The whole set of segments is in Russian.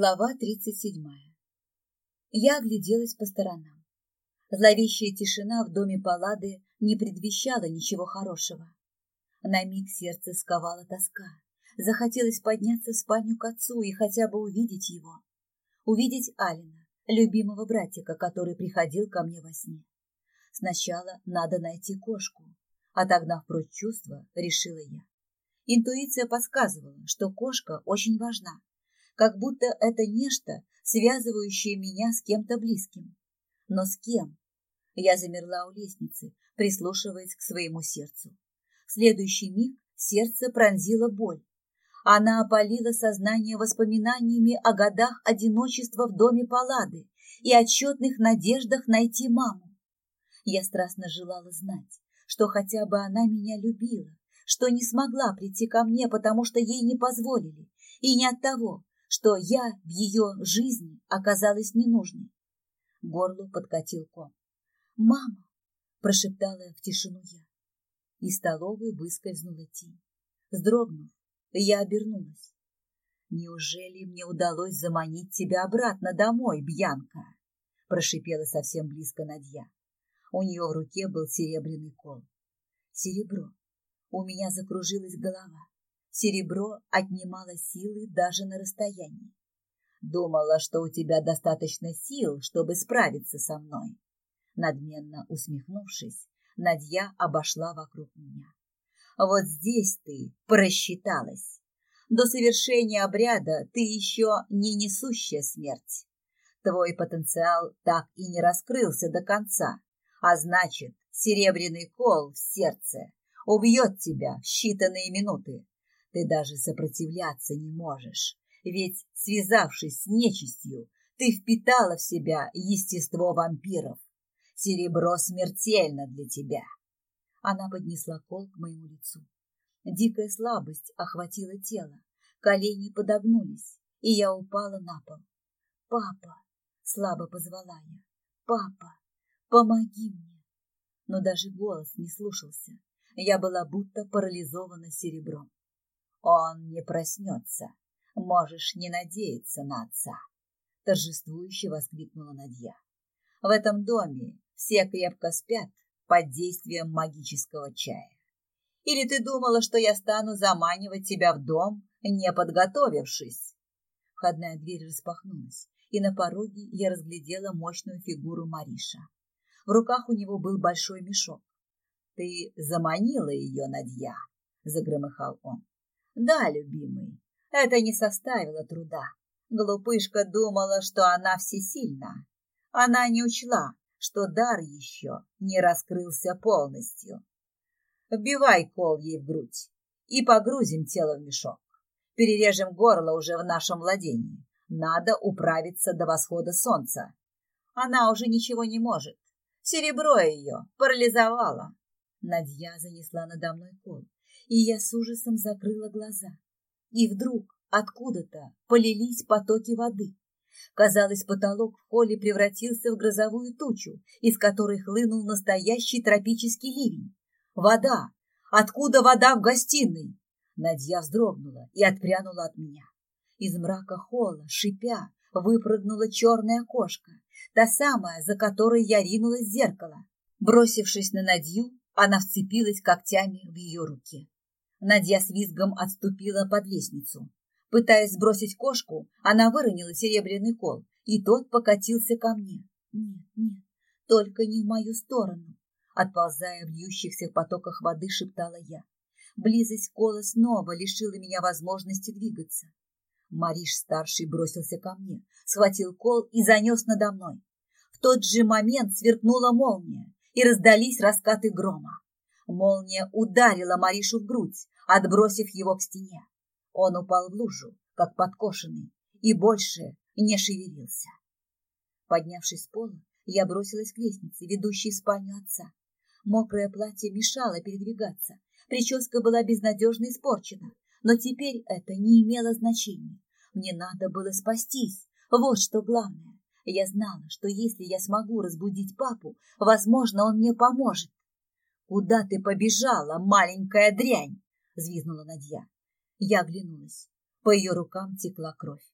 Глава тридцать седьмая. Я огляделась по сторонам. Зловещая тишина в доме Паллады не предвещала ничего хорошего. На миг сердце сковала тоска. Захотелось подняться в спальню к отцу и хотя бы увидеть его. Увидеть Алина, любимого братика, который приходил ко мне во сне. Сначала надо найти кошку. Отогнав прочь чувства, решила я. Интуиция подсказывала, что кошка очень важна как будто это нечто, связывающее меня с кем-то близким. Но с кем? Я замерла у лестницы, прислушиваясь к своему сердцу. В следующий миг сердце пронзило боль. Она опалила сознание воспоминаниями о годах одиночества в доме Паллады и отчетных надеждах найти маму. Я страстно желала знать, что хотя бы она меня любила, что не смогла прийти ко мне, потому что ей не позволили, и не от того, что я в ее жизни оказалась ненужной. Горло подкатил ком. «Мама!» – прошептала в тишину я. Из столовой выскользнула тень. Вздрогнув, я обернулась. «Неужели мне удалось заманить тебя обратно домой, Бьянка?» – прошипела совсем близко Надья. У нее в руке был серебряный кол. Серебро. У меня закружилась голова. Серебро отнимало силы даже на расстоянии. Думала, что у тебя достаточно сил, чтобы справиться со мной. Надменно усмехнувшись, Надья обошла вокруг меня. Вот здесь ты просчиталась. До совершения обряда ты еще не несущая смерть. Твой потенциал так и не раскрылся до конца, а значит, серебряный кол в сердце убьет тебя в считанные минуты. Ты даже сопротивляться не можешь, ведь, связавшись с нечистью, ты впитала в себя естество вампиров. Серебро смертельно для тебя. Она поднесла кол к моему лицу. Дикая слабость охватила тело, колени подогнулись, и я упала на пол. «Папа!» — слабо позвала я. «Папа, помоги мне!» Но даже голос не слушался. Я была будто парализована серебром. Он не проснется. Можешь не надеяться на отца. Торжествующе воскликнула Надья. В этом доме все крепко спят под действием магического чая. Или ты думала, что я стану заманивать тебя в дом, не подготовившись? Входная дверь распахнулась, и на пороге я разглядела мощную фигуру Мариша. В руках у него был большой мешок. «Ты заманила ее, Надья!» — загромыхал он. Да, любимый, это не составило труда. Глупышка думала, что она всесильна. Она не учла, что дар еще не раскрылся полностью. Вбивай кол ей в грудь и погрузим тело в мешок. Перережем горло уже в нашем владении. Надо управиться до восхода солнца. Она уже ничего не может. Серебро ее парализовало. Надья занесла надо мной кол и я с ужасом закрыла глаза. И вдруг откуда-то полились потоки воды. Казалось, потолок в холле превратился в грозовую тучу, из которой хлынул настоящий тропический ливень. Вода! Откуда вода в гостиной? Надья вздрогнула и отпрянула от меня. Из мрака холла, шипя, выпрыгнула черная кошка, та самая, за которой я ринулась в зеркало. Бросившись на Надью, она вцепилась когтями в ее руке. Надя с визгом отступила под лестницу. Пытаясь сбросить кошку, она выронила серебряный кол, и тот покатился ко мне. Нет, нет, только не в мою сторону. Отползая в льющихся потоках воды, шептала я. Близость кола снова лишила меня возможности двигаться. Мариш-старший бросился ко мне, схватил кол и занес надо мной. В тот же момент сверкнула молния, и раздались раскаты грома. Молния ударила Маришу в грудь, отбросив его к стене. Он упал в лужу, как подкошенный, и больше не шевелился. Поднявшись с пола, я бросилась к лестнице, ведущей в спальню отца. Мокрое платье мешало передвигаться, прическа была безнадежно испорчена, но теперь это не имело значения. Мне надо было спастись, вот что главное. Я знала, что если я смогу разбудить папу, возможно, он мне поможет. «Куда ты побежала, маленькая дрянь?» — взвизгнула Надья. Я оглянулась. По ее рукам текла кровь.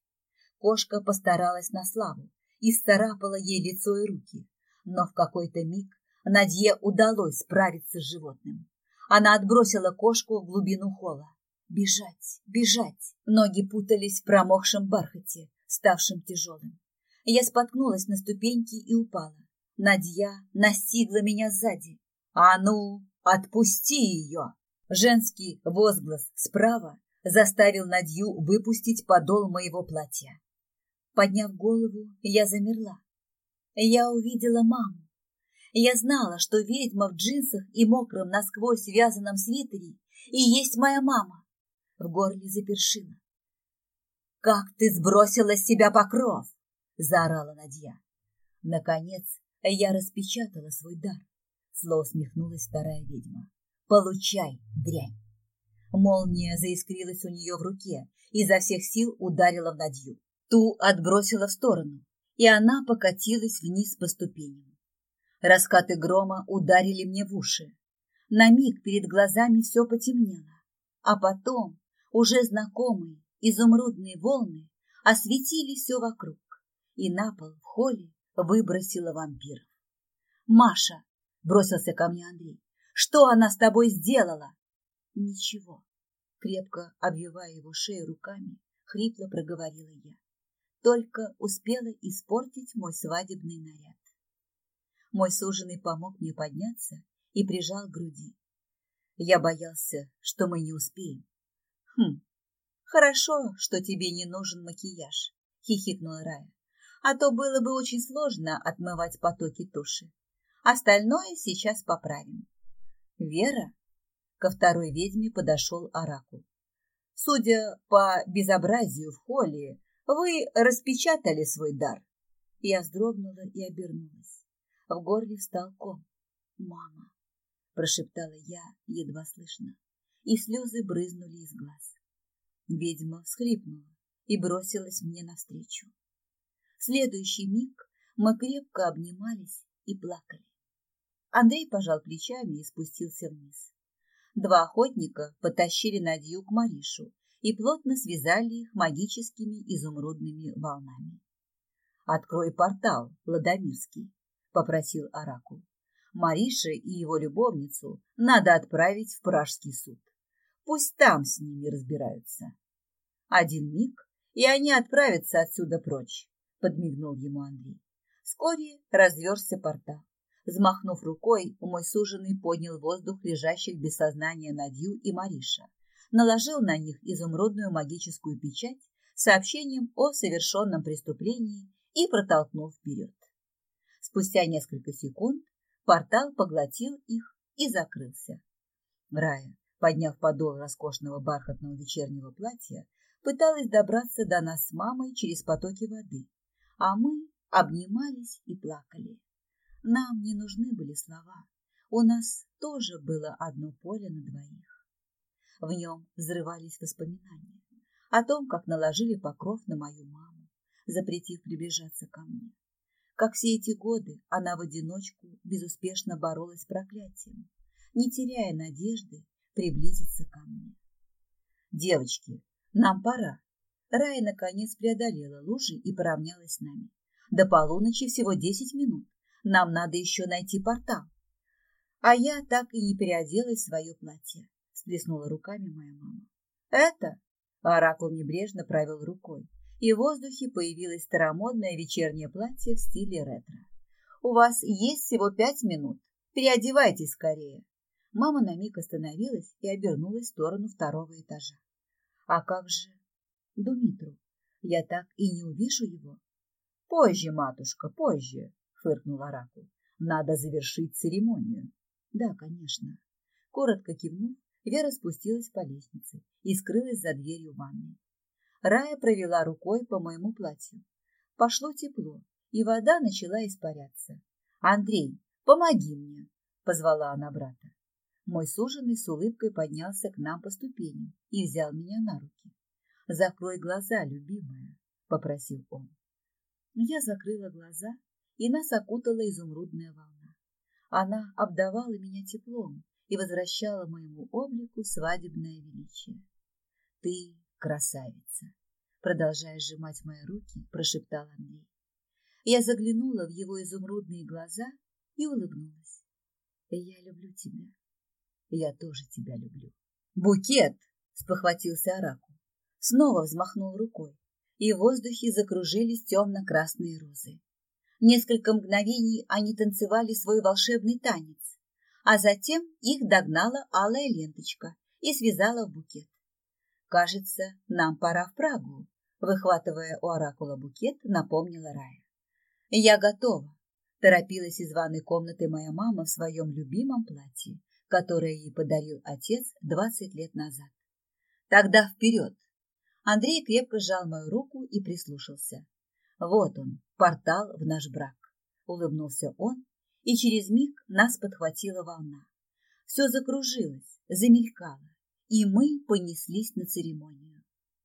Кошка постаралась на славу и старапала ей лицо и руки, но в какой-то миг Надье удалось справиться с животным. Она отбросила кошку в глубину холла. Бежать, бежать. Ноги путались в промокшем бархате, ставшем тяжелым. Я споткнулась на ступеньки и упала. Надья настигла меня сзади. «А ну, отпусти ее!» Женский возглас справа заставил Надью выпустить подол моего платья. Подняв голову, я замерла. Я увидела маму. Я знала, что ведьма в джинсах и мокром насквозь вязаном свитере и есть моя мама. В горле запершило. «Как ты сбросила с себя покров!» — заорала Надья. Наконец я распечатала свой дар. Зло усмехнулась старая ведьма. «Получай, дрянь!» Молния заискрилась у нее в руке и изо всех сил ударила в Надью. Ту отбросила в сторону, и она покатилась вниз по ступеням. Раскаты грома ударили мне в уши. На миг перед глазами все потемнело, а потом уже знакомые изумрудные волны осветили все вокруг, и на пол в холле выбросила вампиров. «Маша!» — бросился ко мне Андрей. «Что она с тобой сделала?» «Ничего», — крепко обвивая его шею руками, хрипло проговорила я. Только успела испортить мой свадебный наряд. Мой суженый помог мне подняться и прижал к груди. Я боялся, что мы не успеем. Хм, хорошо, что тебе не нужен макияж, хихикнула Рая. А то было бы очень сложно отмывать потоки туши. Остальное сейчас поправим. Вера? Ко второй ведьме подошел Оракул. Судя по безобразию в холле, вы распечатали свой дар. Я вздрогнула и обернулась. В горле встал ком. «Мама!» – прошептала я, едва слышно, и слезы брызнули из глаз. Ведьма всхлипнула и бросилась мне навстречу. В следующий миг мы крепко обнимались и плакали. Андрей пожал плечами и спустился вниз. Два охотника потащили Надью к Маришу и плотно связали их магическими изумрудными волнами. «Открой портал, Ладомирский», попросил Оракул. Марише и его любовницу надо отправить в Пражский суд. Пусть там с ними разбираются. Один миг, и они отправятся отсюда прочь, подмигнул ему Андрей. Вскоре разверзся портал. Взмахнув рукой, мой суженый поднял воздух лежащих без сознания Надью и Мариша, наложил на них изумрудную магическую печать сообщением о совершенном преступлении и протолкнул вперед. Спустя несколько секунд портал поглотил их и закрылся. Рая, подняв подол роскошного бархатного вечернего платья, пыталась добраться до нас с мамой через потоки воды, а мы обнимались и плакали. Нам не нужны были слова, у нас тоже было одно поле на двоих. В нем взрывались воспоминания о том, как наложили покров на мою маму, запретив приближаться ко мне как все эти годы она в одиночку безуспешно боролась с проклятием, не теряя надежды приблизиться ко мне. «Девочки, нам пора!» Рая наконец преодолела лужи и поравнялась с нами. До полуночи всего десять минут. Нам надо еще найти портал. А я так и не переоделась в свое платье, сплеснула руками моя мама. Это? Оракул небрежно правил рукой и в воздухе появилось старомодное вечернее платье в стиле ретро. «У вас есть всего пять минут. Переодевайтесь скорее». Мама на миг остановилась и обернулась в сторону второго этажа. «А как же Думитру? Я так и не увижу его». «Позже, матушка, позже», — фыркнул Оракул. «Надо завершить церемонию». «Да, конечно». Коротко кивнув, Вера спустилась по лестнице и скрылась за дверью ванной. Рая провела рукой по моему платью. Пошло тепло, и вода начала испаряться. «Андрей, помоги мне!» — позвала она брата. Мой суженый с улыбкой поднялся к нам по ступеням и взял меня на руки. «Закрой глаза, любимая», — попросил он. Я закрыла глаза, и нас окутала изумрудная волна. Она обдавала меня теплом и возвращала моему облику свадебное величие. «Ты красавица!» продолжая сжимать мои руки, прошептал Андрей. Я заглянула в его изумрудные глаза и улыбнулась. Я люблю тебя. Я тоже тебя люблю. Букет! спохватился Оракул. Снова взмахнул рукой, и в воздухе закружились темно-красные розы. Несколько мгновений они танцевали свой волшебный танец, а затем их догнала алая ленточка и связала в букет. «Кажется, нам пора в Прагу», — выхватывая у оракула букет, напомнила Рая. «Я готова», — торопилась из ванной комнаты моя мама в своем любимом платье, которое ей подарил отец двадцать лет назад. «Тогда вперед!» Андрей крепко сжал мою руку и прислушался. Вот он, портал в наш брак. Улыбнулся он, и через миг нас подхватила волна. Все закружилось, замелькало, и мы понеслись на церемонию.